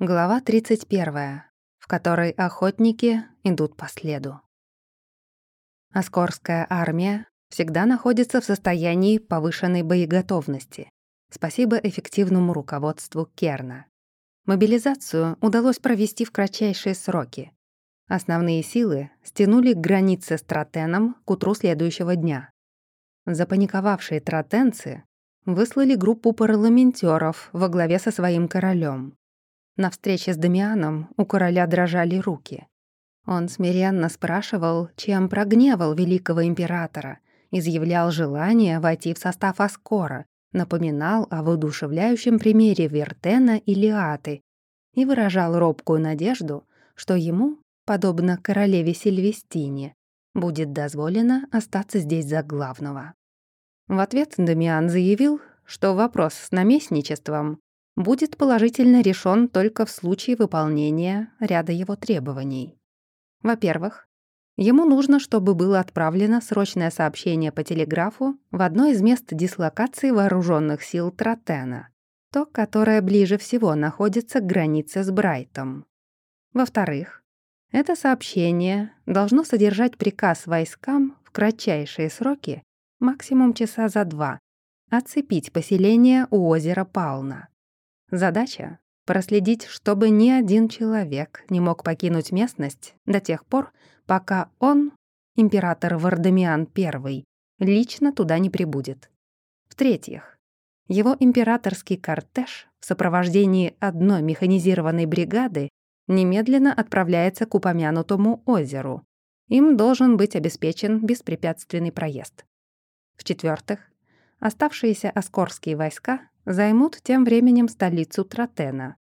Глава 31, в которой охотники идут по следу. Оскорская армия всегда находится в состоянии повышенной боеготовности. Спасибо эффективному руководству Керна. Мобилизацию удалось провести в кратчайшие сроки. Основные силы стянули к границе с Тротеном к утру следующего дня. Запаниковавшие тротенцы выслали группу парламентеров во главе со своим королем. На встрече с Дамианом у короля дрожали руки. Он смиренно спрашивал, чем прогневал великого императора, изъявлял желание войти в состав Аскора, напоминал о воодушевляющем примере Вертена и Лиаты и выражал робкую надежду, что ему, подобно королеве Сильвестине, будет дозволено остаться здесь за главного. В ответ Дамиан заявил, что вопрос с наместничеством будет положительно решен только в случае выполнения ряда его требований. Во-первых, ему нужно, чтобы было отправлено срочное сообщение по телеграфу в одно из мест дислокации вооруженных сил Тротена, то, которое ближе всего находится к границе с Брайтом. Во-вторых, это сообщение должно содержать приказ войскам в кратчайшие сроки максимум часа за два, оцепить поселение у озера Пална. Задача — проследить, чтобы ни один человек не мог покинуть местность до тех пор, пока он, император Вардамиан I, лично туда не прибудет. В-третьих, его императорский кортеж в сопровождении одной механизированной бригады немедленно отправляется к упомянутому озеру. Им должен быть обеспечен беспрепятственный проезд. В-четвертых, оставшиеся оскорские войска займут тем временем столицу Тротена.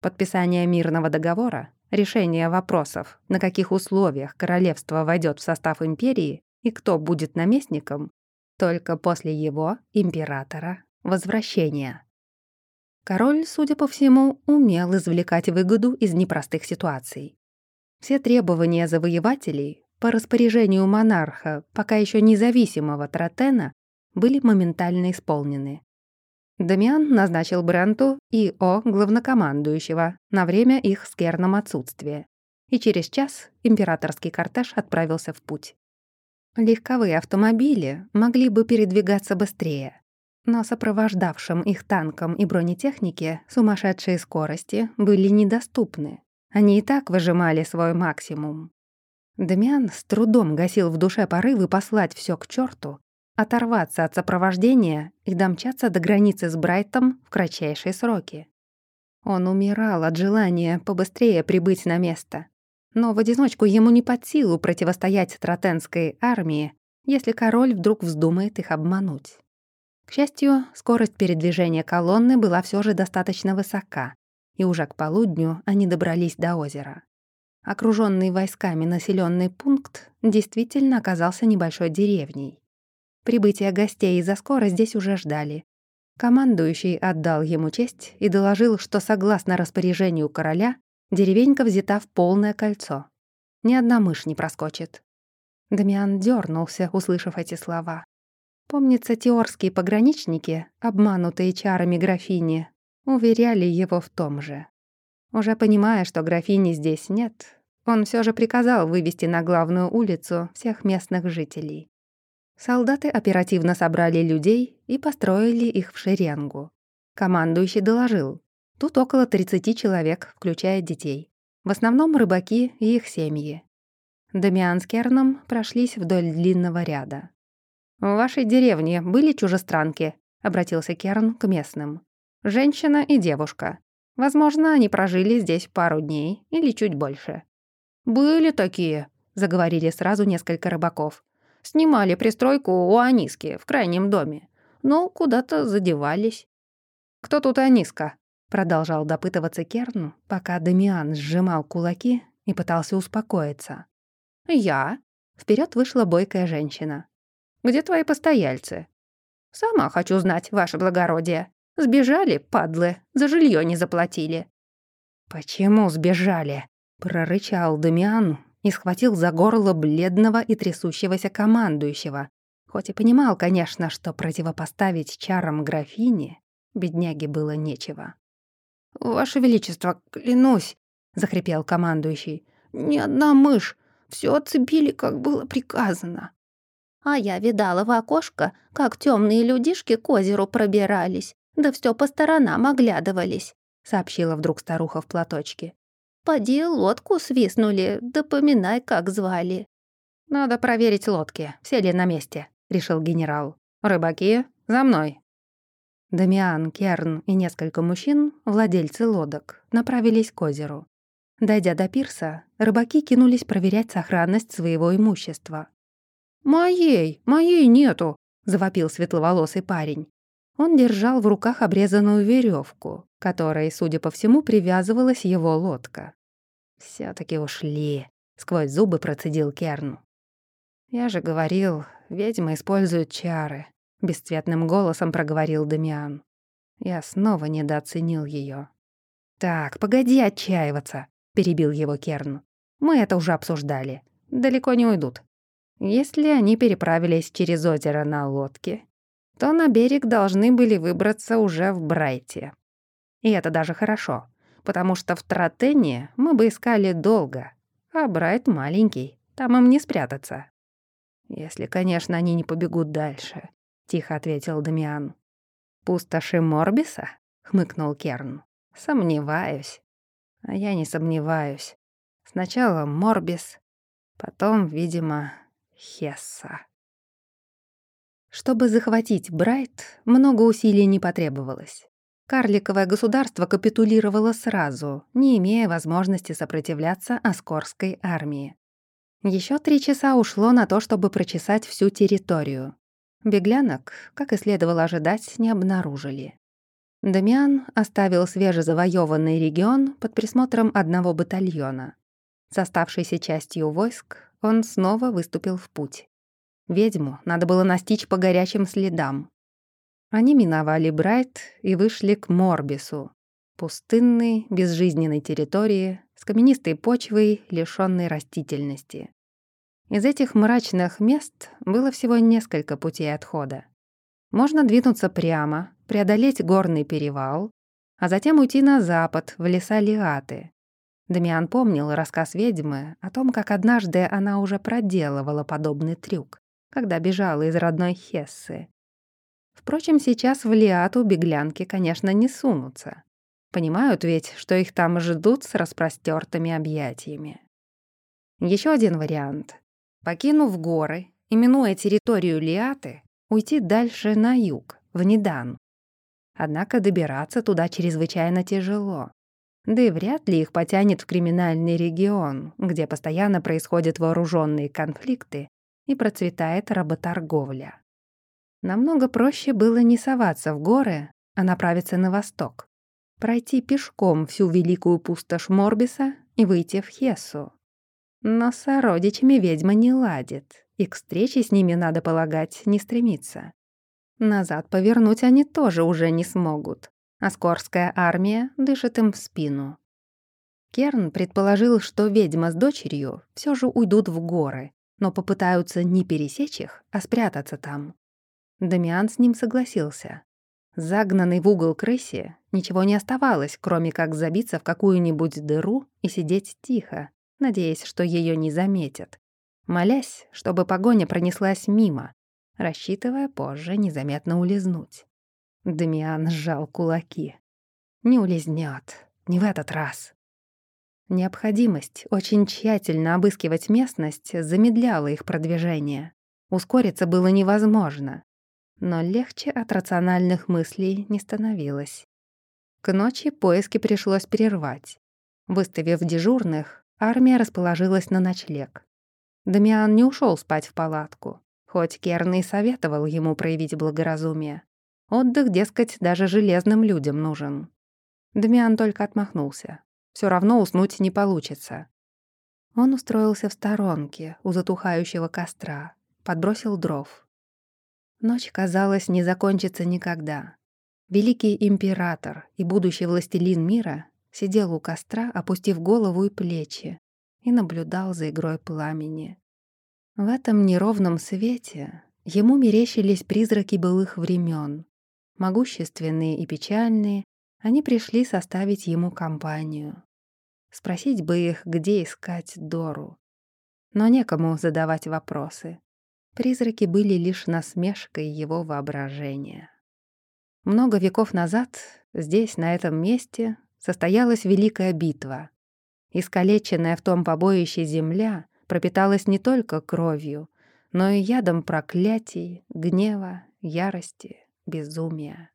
Подписание мирного договора, решение вопросов, на каких условиях королевство войдет в состав империи и кто будет наместником, только после его, императора, возвращения. Король, судя по всему, умел извлекать выгоду из непростых ситуаций. Все требования завоевателей по распоряжению монарха, пока еще независимого Тротена, были моментально исполнены. Дамиан назначил Бренту ИО главнокомандующего на время их с Керном отсутствия, и через час императорский кортеж отправился в путь. Легковые автомобили могли бы передвигаться быстрее, но сопровождавшим их танкам и бронетехнике сумасшедшие скорости были недоступны. Они и так выжимали свой максимум. Дамиан с трудом гасил в душе порывы послать все к черту, оторваться от сопровождения и домчаться до границы с Брайтом в кратчайшие сроки. Он умирал от желания побыстрее прибыть на место. Но в одиночку ему не под силу противостоять Тротенской армии, если король вдруг вздумает их обмануть. К счастью, скорость передвижения колонны была все же достаточно высока, и уже к полудню они добрались до озера. Окруженный войсками населенный пункт действительно оказался небольшой деревней. Прибытие гостей из Аскора здесь уже ждали. Командующий отдал ему честь и доложил, что согласно распоряжению короля, деревенька взята в полное кольцо. Ни одна мышь не проскочит. Дамиан дернулся, услышав эти слова. Помнится, теорские пограничники, обманутые чарами графини, уверяли его в том же. Уже понимая, что графини здесь нет, он все же приказал вывести на главную улицу всех местных жителей. Солдаты оперативно собрали людей и построили их в шеренгу. Командующий доложил. Тут около 30 человек, включая детей. В основном рыбаки и их семьи. Дамиан с Керном прошлись вдоль длинного ряда. «В вашей деревне были чужестранки?» — обратился Керн к местным. «Женщина и девушка. Возможно, они прожили здесь пару дней или чуть больше». «Были такие», — заговорили сразу несколько рыбаков. Снимали пристройку у Аниски в крайнем доме. Но куда-то задевались. «Кто тут Аниска?» — продолжал допытываться Керн, пока Дамиан сжимал кулаки и пытался успокоиться. «Я?» — вперед вышла бойкая женщина. «Где твои постояльцы?» «Сама хочу знать, ваше благородие. Сбежали, падлы, за жилье не заплатили». «Почему сбежали?» — прорычал Дамиан, и схватил за горло бледного и трясущегося командующего, хоть и понимал, конечно, что противопоставить чарам графини бедняге было нечего. «Ваше Величество, клянусь!» — захрипел командующий. «Ни одна мышь! Все отцепили, как было приказано!» А я видала в окошко, как темные людишки к озеру пробирались, да все по сторонам оглядывались, сообщила вдруг старуха в платочке. Поди лодку свистнули, да поминай, как звали. Надо проверить лодки, все ли на месте, решил генерал. Рыбаки, за мной. Дамиан, Керн и несколько мужчин, владельцы лодок, направились к озеру. Дойдя до пирса, рыбаки кинулись проверять сохранность своего имущества. «Моей, моей нету!» — завопил светловолосый парень. Он держал в руках обрезанную веревку, которой, судя по всему, привязывалась его лодка. Все таки ушли», — сквозь зубы процедил Керн. «Я же говорил, ведьмы используют чары», — бесцветным голосом проговорил Дамиан. Я снова недооценил ее. «Так, погоди отчаиваться», — перебил его Керн. «Мы это уже обсуждали. Далеко не уйдут. Если они переправились через озеро на лодке, то на берег должны были выбраться уже в Брайте. И это даже хорошо, потому что в Тротене мы бы искали долго, а Брайт маленький, там им не спрятаться. «Если, конечно, они не побегут дальше», — тихо ответил Дамиан. «Пустоши Морбиса?» — хмыкнул Керн. «Сомневаюсь». «А я не сомневаюсь. Сначала Морбис, потом, видимо, Хесса». Чтобы захватить Брайт, много усилий не потребовалось. Карликовое государство капитулировало сразу, не имея возможности сопротивляться Оскорской армии. Еще три часа ушло на то, чтобы прочесать всю территорию. Беглянок, как и следовало ожидать, не обнаружили. Дамиан оставил свежезавоеванный регион под присмотром одного батальона. С оставшейся частью войск он снова выступил в путь. Ведьму надо было настичь по горячим следам. Они миновали Брайт и вышли к Морбису, пустынной, безжизненной территории с каменистой почвой, лишённой растительности. Из этих мрачных мест было всего несколько путей отхода. Можно двинуться прямо, преодолеть горный перевал, а затем уйти на запад, в леса Лиаты. Дамиан помнил рассказ ведьмы о том, как однажды она уже проделывала подобный трюк когда бежала из родной Хессы. Впрочем, сейчас в Лиату беглянки, конечно, не сунутся. Понимают ведь, что их там ждут с распростертыми объятиями. Еще один вариант. Покинув горы и минуя территорию Лиаты, уйти дальше на юг, в Недан. Однако добираться туда чрезвычайно тяжело. Да и вряд ли их потянет в криминальный регион, где постоянно происходят вооруженные конфликты и процветает работорговля. Намного проще было не соваться в горы, а направиться на восток, пройти пешком всю великую пустошь Морбиса и выйти в Хессу. Но с сородичами ведьма не ладит, и к встрече с ними, надо полагать, не стремится. Назад повернуть они тоже уже не смогут, а Скорская армия дышит им в спину. Керн предположил, что ведьма с дочерью все же уйдут в горы, но попытаются не пересечь их, а спрятаться там. Дамиан с ним согласился. Загнанный в угол крысе ничего не оставалось, кроме как забиться в какую-нибудь дыру и сидеть тихо, надеясь, что ее не заметят, молясь, чтобы погоня пронеслась мимо, рассчитывая позже незаметно улизнуть. Дамиан сжал кулаки. Не улизнет, не в этот раз. Необходимость очень тщательно обыскивать местность замедляла их продвижение. Ускориться было невозможно. Но легче от рациональных мыслей не становилось. К ночи поиски пришлось прервать. Выставив дежурных, армия расположилась на ночлег. Дамиан не ушел спать в палатку, хоть Керн советовал ему проявить благоразумие. Отдых, дескать, даже железным людям нужен. Дамиан только отмахнулся все равно уснуть не получится. Он устроился в сторонке у затухающего костра, подбросил дров. Ночь, казалось, не закончится никогда. Великий император и будущий властелин мира сидел у костра, опустив голову и плечи, и наблюдал за игрой пламени. В этом неровном свете ему мерещились призраки былых времен, могущественные и печальные, Они пришли составить ему компанию. Спросить бы их, где искать Дору. Но некому задавать вопросы. Призраки были лишь насмешкой его воображения. Много веков назад здесь, на этом месте, состоялась великая битва. Искалеченная в том побоище земля пропиталась не только кровью, но и ядом проклятий, гнева, ярости, безумия.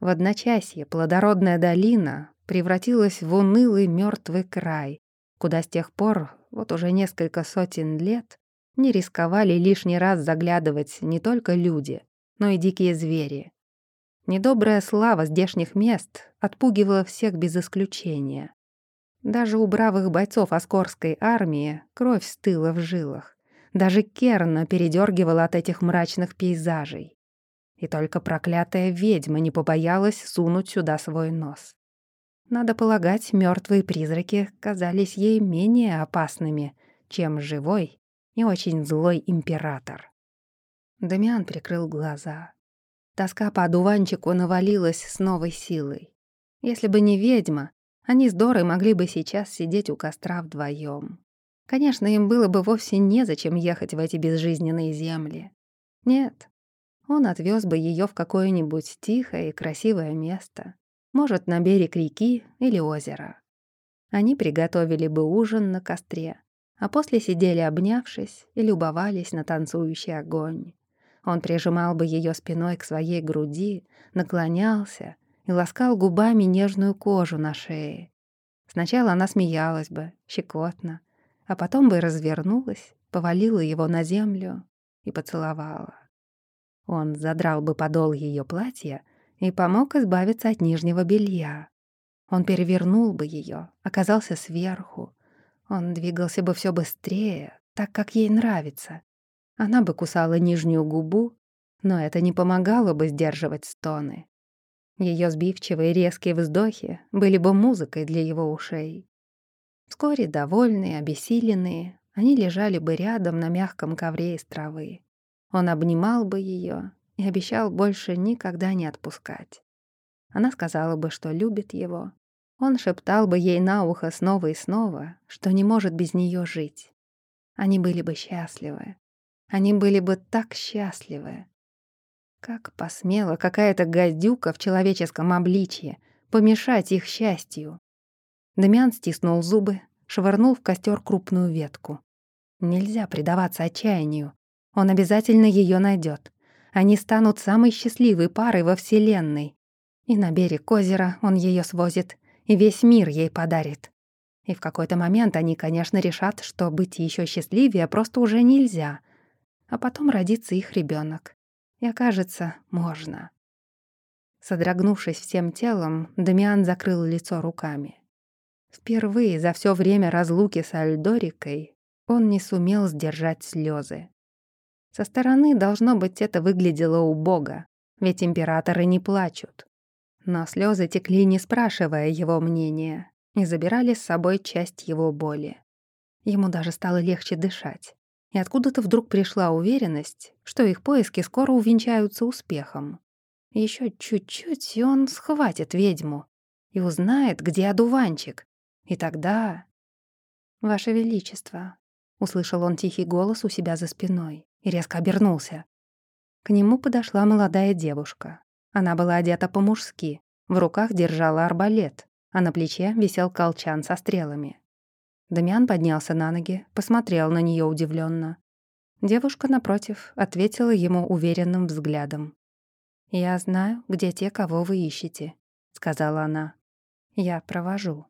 В одночасье плодородная долина превратилась в унылый мертвый край, куда с тех пор, вот уже несколько сотен лет, не рисковали лишний раз заглядывать не только люди, но и дикие звери. Недобрая слава здешних мест отпугивала всех без исключения. Даже у бравых бойцов Оскорской армии кровь стыла в жилах. Даже Керна передергивала от этих мрачных пейзажей. И только проклятая ведьма не побоялась сунуть сюда свой нос. Надо полагать, мертвые призраки казались ей менее опасными, чем живой и очень злой император. Дамиан прикрыл глаза. Тоска по одуванчику навалилась с новой силой. Если бы не ведьма, они с Дорой могли бы сейчас сидеть у костра вдвоем. Конечно, им было бы вовсе незачем ехать в эти безжизненные земли. Нет, он отвез бы ее в какое-нибудь тихое и красивое место, может, на берег реки или озера. Они приготовили бы ужин на костре, а после сидели обнявшись и любовались на танцующий огонь. Он прижимал бы ее спиной к своей груди, наклонялся и ласкал губами нежную кожу на шее. Сначала она смеялась бы, щекотно, а потом бы развернулась, повалила его на землю и поцеловала. Он задрал бы подол ее платья и помог избавиться от нижнего белья. Он перевернул бы ее, оказался сверху. Он двигался бы все быстрее, так, как ей нравится. Она бы кусала нижнюю губу, но это не помогало бы сдерживать стоны. Ее сбивчивые резкие вздохи были бы музыкой для его ушей. Вскоре, довольные, обессиленные, они лежали бы рядом на мягком ковре из травы. Он обнимал бы ее и обещал больше никогда не отпускать. Она сказала бы, что любит его. Он шептал бы ей на ухо снова и снова, что не может без нее жить. Они были бы счастливы. Они были бы так счастливы. Как посмела какая-то гадюка в человеческом обличье помешать их счастью. Дамиан стиснул зубы, швырнул в костер крупную ветку. Нельзя предаваться отчаянию. Он обязательно ее найдет. Они станут самой счастливой парой во Вселенной. И на берег озера он ее свозит, и весь мир ей подарит. И в какой-то момент они, конечно, решат, что быть еще счастливее просто уже нельзя а потом родится их ребенок. И окажется, можно. Содрогнувшись всем телом, Дамиан закрыл лицо руками. Впервые за все время разлуки с Альдорикой он не сумел сдержать слезы. Со стороны, должно быть, это выглядело убого, ведь императоры не плачут. Но слезы текли, не спрашивая его мнения, и забирали с собой часть его боли. Ему даже стало легче дышать и откуда-то вдруг пришла уверенность, что их поиски скоро увенчаются успехом. Еще чуть-чуть, и он схватит ведьму и узнает, где одуванчик. И тогда... «Ваше Величество», — услышал он тихий голос у себя за спиной и резко обернулся. К нему подошла молодая девушка. Она была одета по-мужски, в руках держала арбалет, а на плече висел колчан со стрелами. Дамиан поднялся на ноги, посмотрел на нее удивленно. Девушка, напротив, ответила ему уверенным взглядом. «Я знаю, где те, кого вы ищете», — сказала она. «Я провожу».